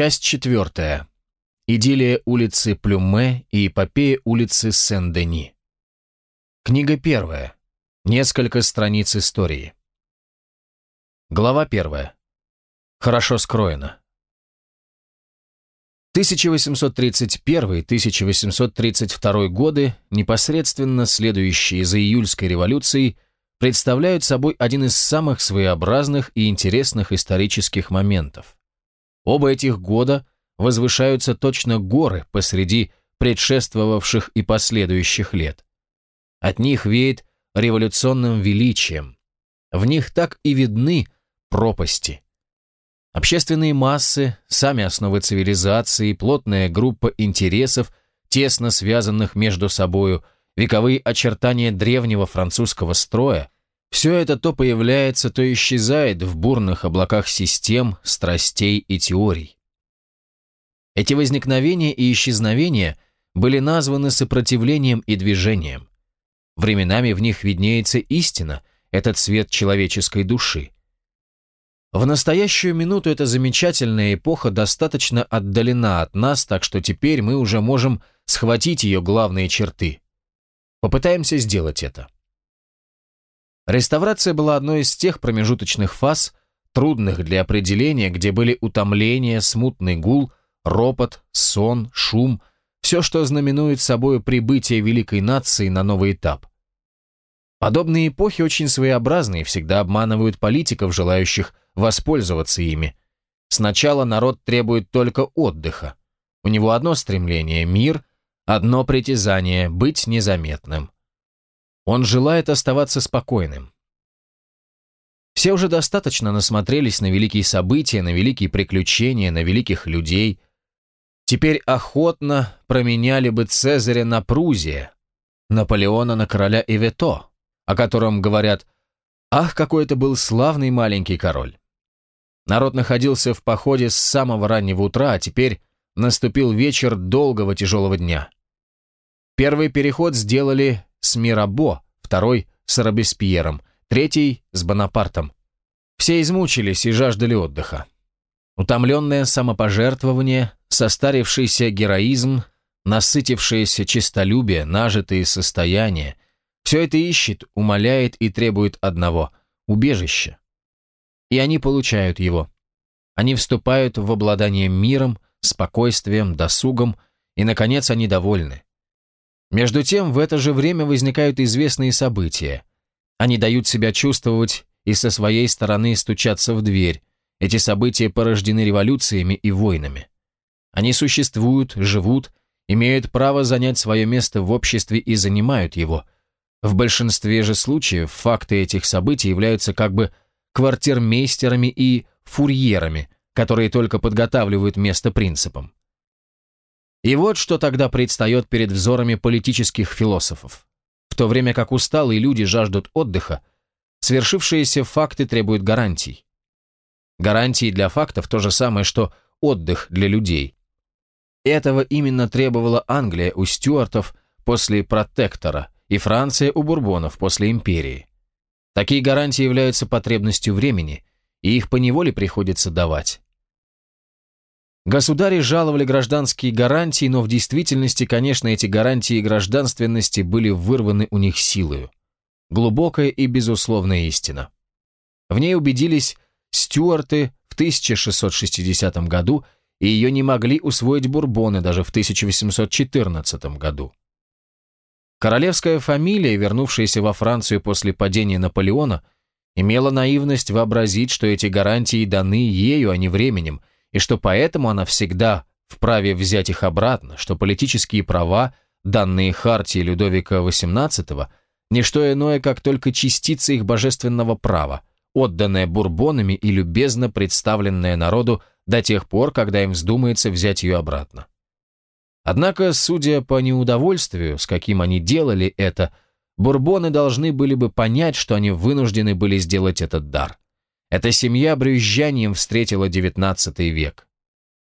Часть четвертая. Идиллия улицы Плюме и эпопея улицы Сен-Дени. Книга первая. Несколько страниц истории. Глава первая. Хорошо скроено. 1831-1832 годы, непосредственно следующие за июльской революцией, представляют собой один из самых своеобразных и интересных исторических моментов. Оба этих года возвышаются точно горы посреди предшествовавших и последующих лет. От них веет революционным величием. В них так и видны пропасти. Общественные массы, сами основы цивилизации, плотная группа интересов, тесно связанных между собою, вековые очертания древнего французского строя, все это то появляется, то исчезает в бурных облаках систем, страстей и теорий. Эти возникновения и исчезновения были названы сопротивлением и движением. Временами в них виднеется истина, этот цвет человеческой души. В настоящую минуту эта замечательная эпоха достаточно отдалена от нас, так что теперь мы уже можем схватить ее главные черты. Попытаемся сделать это. Реставрация была одной из тех промежуточных фаз, трудных для определения, где были утомление, смутный гул, ропот, сон, шум, все, что знаменует собой прибытие великой нации на новый этап. Подобные эпохи очень своеобразны и всегда обманывают политиков, желающих воспользоваться ими. Сначала народ требует только отдыха. У него одно стремление – мир, одно притязание – быть незаметным. Он желает оставаться спокойным. Все уже достаточно насмотрелись на великие события, на великие приключения, на великих людей. Теперь охотно променяли бы Цезаря на Прузия, Наполеона на короля Ивето, о котором говорят «Ах, какой это был славный маленький король!» Народ находился в походе с самого раннего утра, а теперь наступил вечер долгого тяжелого дня. Первый переход сделали с Мирабо, второй с Робеспьером, третий с Бонапартом. Все измучились и жаждали отдыха. Утомленное самопожертвование, состарившийся героизм, насытившееся честолюбие, нажитые состояния – все это ищет, умоляет и требует одного – убежища. И они получают его. Они вступают в обладание миром, спокойствием, досугом, и, наконец, они довольны. Между тем, в это же время возникают известные события. Они дают себя чувствовать и со своей стороны стучаться в дверь. Эти события порождены революциями и войнами. Они существуют, живут, имеют право занять свое место в обществе и занимают его. В большинстве же случаев факты этих событий являются как бы квартирмейстерами и фурьерами, которые только подготавливают место принципам. И вот что тогда предстает перед взорами политических философов. В то время как усталые люди жаждут отдыха, свершившиеся факты требуют гарантий. Гарантии для фактов то же самое, что отдых для людей. Этого именно требовала Англия у стюартов после протектора и Франция у бурбонов после империи. Такие гарантии являются потребностью времени, и их поневоле приходится давать. Государи жаловали гражданские гарантии, но в действительности, конечно, эти гарантии гражданственности были вырваны у них силою. Глубокая и безусловная истина. В ней убедились стюарты в 1660 году, и ее не могли усвоить бурбоны даже в 1814 году. Королевская фамилия, вернувшаяся во Францию после падения Наполеона, имела наивность вообразить, что эти гарантии даны ею, а не временем, и что поэтому она всегда вправе взять их обратно, что политические права, данные Хартии Людовика XVIII, не что иное, как только частица их божественного права, отданная бурбонами и любезно представленная народу до тех пор, когда им вздумается взять ее обратно. Однако, судя по неудовольствию, с каким они делали это, бурбоны должны были бы понять, что они вынуждены были сделать этот дар. Эта семья брюзжанием встретила XIX век.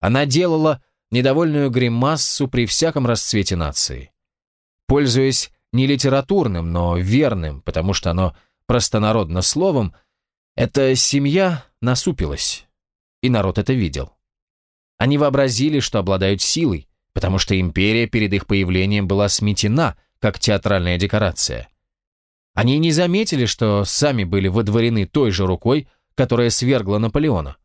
Она делала недовольную гримассу при всяком расцвете нации. Пользуясь не литературным, но верным, потому что оно простонародно словом, эта семья насупилась, и народ это видел. Они вообразили, что обладают силой, потому что империя перед их появлением была сметена, как театральная декорация. Они не заметили, что сами были водворены той же рукой, которая свергла Наполеона.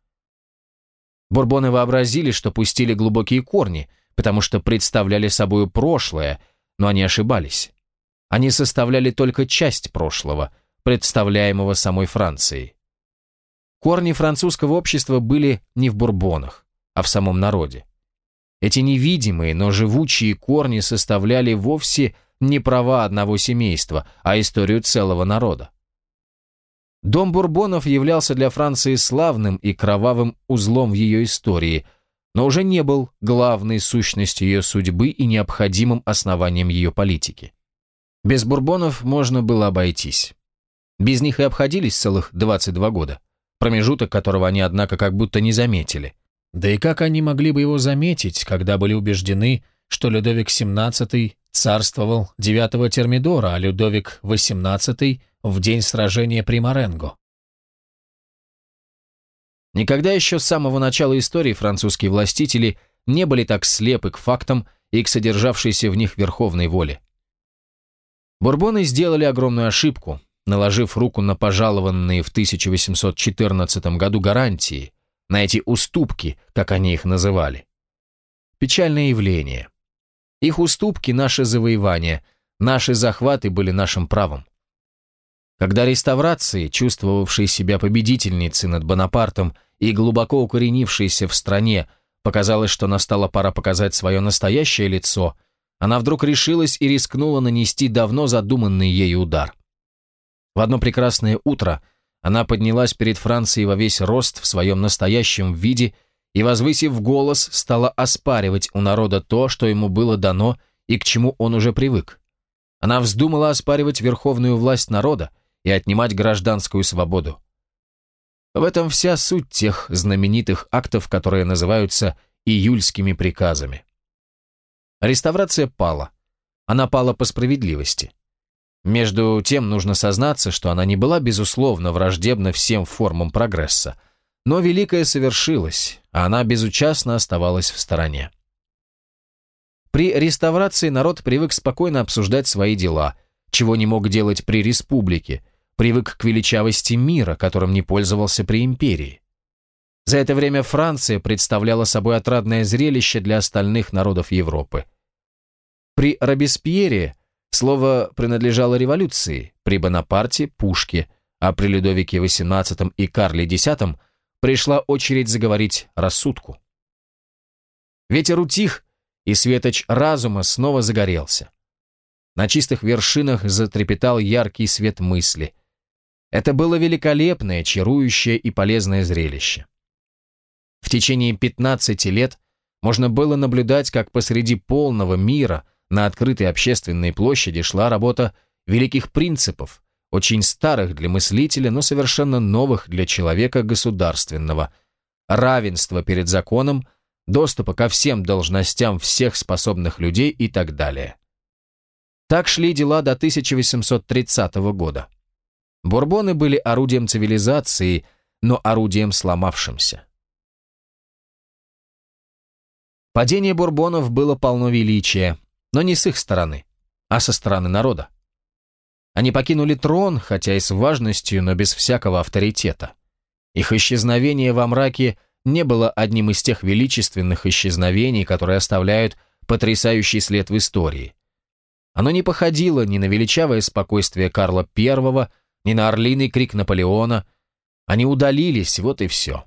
Бурбоны вообразили, что пустили глубокие корни, потому что представляли собою прошлое, но они ошибались. Они составляли только часть прошлого, представляемого самой Францией. Корни французского общества были не в бурбонах, а в самом народе. Эти невидимые, но живучие корни составляли вовсе не права одного семейства, а историю целого народа. Дом Бурбонов являлся для Франции славным и кровавым узлом в ее истории, но уже не был главной сущностью ее судьбы и необходимым основанием ее политики. Без Бурбонов можно было обойтись. Без них и обходились целых 22 года, промежуток которого они, однако, как будто не заметили. Да и как они могли бы его заметить, когда были убеждены, что Людовик XVII царствовал 9 Термидора, а Людовик XVIII в день сражения при Маренго. Никогда еще с самого начала истории французские властители не были так слепы к фактам и к содержавшейся в них верховной воле. Бурбоны сделали огромную ошибку, наложив руку на пожалованные в 1814 году гарантии, на эти уступки, как они их называли. Печальное явление. Их уступки – наше завоевание, наши захваты были нашим правом. Когда реставрации, чувствовавшей себя победительницей над Бонапартом и глубоко укоренившейся в стране, показалось, что настала пора показать свое настоящее лицо, она вдруг решилась и рискнула нанести давно задуманный ею удар. В одно прекрасное утро она поднялась перед Францией во весь рост в своем настоящем виде и, возвысив голос, стала оспаривать у народа то, что ему было дано и к чему он уже привык. Она вздумала оспаривать верховную власть народа, и отнимать гражданскую свободу. В этом вся суть тех знаменитых актов, которые называются июльскими приказами. Реставрация пала. Она пала по справедливости. Между тем нужно сознаться, что она не была безусловно враждебна всем формам прогресса, но великое совершилось, а она безучастно оставалась в стороне. При реставрации народ привык спокойно обсуждать свои дела, чего не мог делать при республике, привык к величавости мира, которым не пользовался при империи. За это время Франция представляла собой отрадное зрелище для остальных народов Европы. При Робеспьере слово принадлежало революции, при Бонапарте – пушке, а при Людовике XVIII и Карле X пришла очередь заговорить рассудку. Ветер утих, и светоч разума снова загорелся. На чистых вершинах затрепетал яркий свет мысли – это было великолепное, чарующее и полезное зрелище. В течение 15 лет можно было наблюдать, как посреди полного мира на открытой общественной площади шла работа великих принципов, очень старых для мыслителя, но совершенно новых для человека государственного, равенства перед законом, доступа ко всем должностям всех способных людей и так далее. Так шли дела до 1830 года. Бурбоны были орудием цивилизации, но орудием сломавшимся. Падение бурбонов было полно величия, но не с их стороны, а со стороны народа. Они покинули трон, хотя и с важностью, но без всякого авторитета. Их исчезновение во мраке не было одним из тех величественных исчезновений, которые оставляют потрясающий след в истории. Оно не походило ни на величавое спокойствие Карла I, ни на орлиный крик Наполеона. Они удалились, вот и все.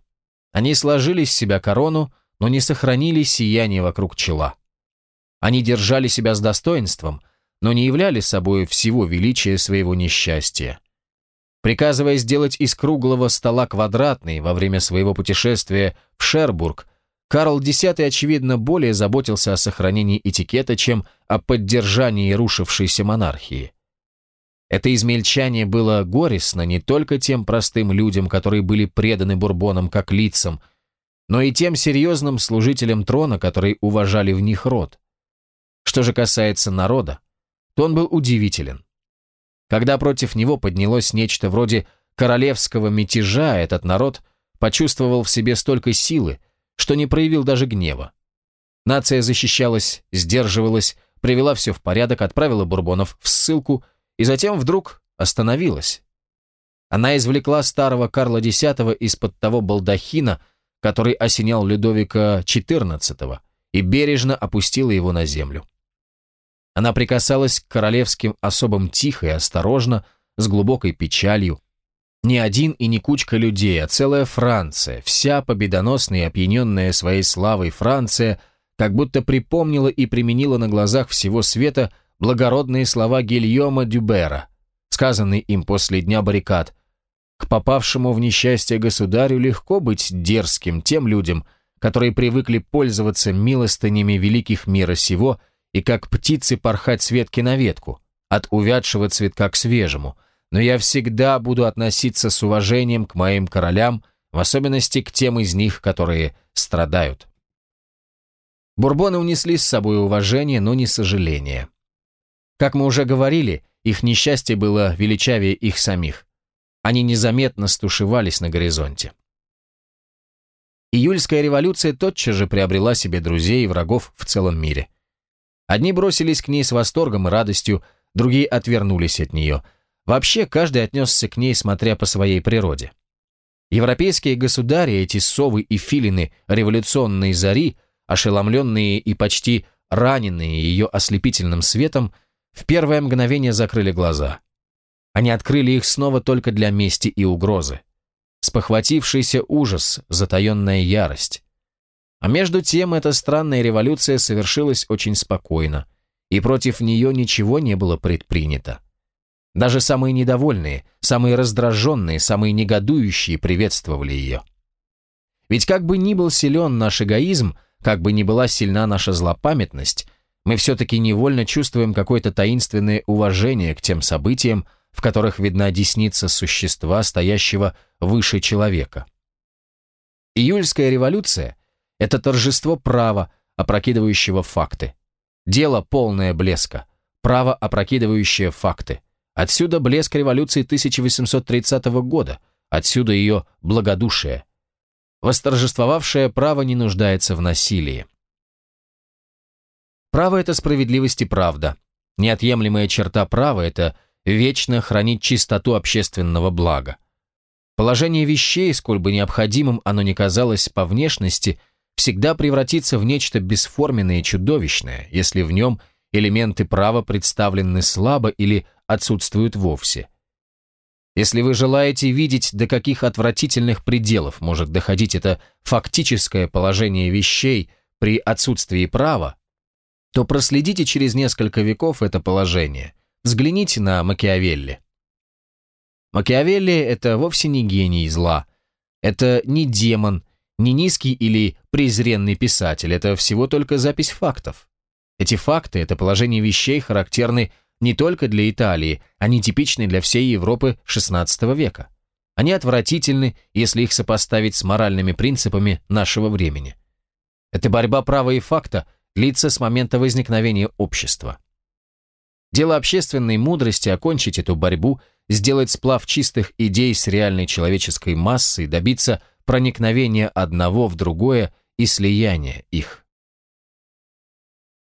Они сложили с себя корону, но не сохранили сияние вокруг чела. Они держали себя с достоинством, но не являли собой всего величия своего несчастья. Приказывая сделать из круглого стола квадратный во время своего путешествия в Шербург, Карл X, очевидно, более заботился о сохранении этикета, чем о поддержании рушившейся монархии. Это измельчание было горестно не только тем простым людям, которые были преданы Бурбонам как лицам, но и тем серьезным служителям трона, которые уважали в них род. Что же касается народа, то он был удивителен. Когда против него поднялось нечто вроде королевского мятежа, этот народ почувствовал в себе столько силы, что не проявил даже гнева. Нация защищалась, сдерживалась, привела все в порядок, отправила Бурбонов в ссылку и затем вдруг остановилась. Она извлекла старого Карла X из-под того балдахина, который осенял Людовика XIV, и бережно опустила его на землю. Она прикасалась к королевским особам тихо и осторожно, с глубокой печалью. Не один и не кучка людей, а целая Франция, вся победоносная и опьяненная своей славой Франция, как будто припомнила и применила на глазах всего света благородные слова Гильома Дюбера, сказанные им после дня баррикад. К попавшему в несчастье государю легко быть дерзким тем людям, которые привыкли пользоваться милостынями великих мира сего и как птицы порхать с ветки на ветку, от увядшего цветка к свежему – но я всегда буду относиться с уважением к моим королям, в особенности к тем из них, которые страдают. Бурбоны унесли с собой уважение, но не сожаление. Как мы уже говорили, их несчастье было величавее их самих. Они незаметно стушевались на горизонте. Июльская революция тотчас же приобрела себе друзей и врагов в целом мире. Одни бросились к ней с восторгом и радостью, другие отвернулись от нее – Вообще, каждый отнесся к ней, смотря по своей природе. Европейские государи, эти совы и филины революционной зари, ошеломленные и почти раненые ее ослепительным светом, в первое мгновение закрыли глаза. Они открыли их снова только для мести и угрозы. Спохватившийся ужас, затаенная ярость. А между тем эта странная революция совершилась очень спокойно, и против нее ничего не было предпринято. Даже самые недовольные, самые раздраженные, самые негодующие приветствовали ее. Ведь как бы ни был силен наш эгоизм, как бы ни была сильна наша злопамятность, мы все-таки невольно чувствуем какое-то таинственное уважение к тем событиям, в которых видна десница существа, стоящего выше человека. Июльская революция – это торжество права, опрокидывающего факты. Дело полное блеска, право, опрокидывающее факты – Отсюда блеск революции 1830 года, отсюда ее благодушие. Восторжествовавшее право не нуждается в насилии. Право – это справедливость и правда. Неотъемлемая черта права – это вечно хранить чистоту общественного блага. Положение вещей, сколь бы необходимым оно ни казалось по внешности, всегда превратится в нечто бесформенное и чудовищное, если в нем элементы права представлены слабо или отсутствуют вовсе. Если вы желаете видеть, до каких отвратительных пределов может доходить это фактическое положение вещей при отсутствии права, то проследите через несколько веков это положение. Взгляните на Макиавелли. Макиавелли – это вовсе не гений зла. Это не демон, не низкий или презренный писатель, это всего только запись фактов. Эти факты, это положение вещей характерны не только для Италии, они типичны для всей Европы XVI века. Они отвратительны, если их сопоставить с моральными принципами нашего времени. Эта борьба права и факта длится с момента возникновения общества. Дело общественной мудрости окончить эту борьбу, сделать сплав чистых идей с реальной человеческой массой, добиться проникновения одного в другое и слияния их.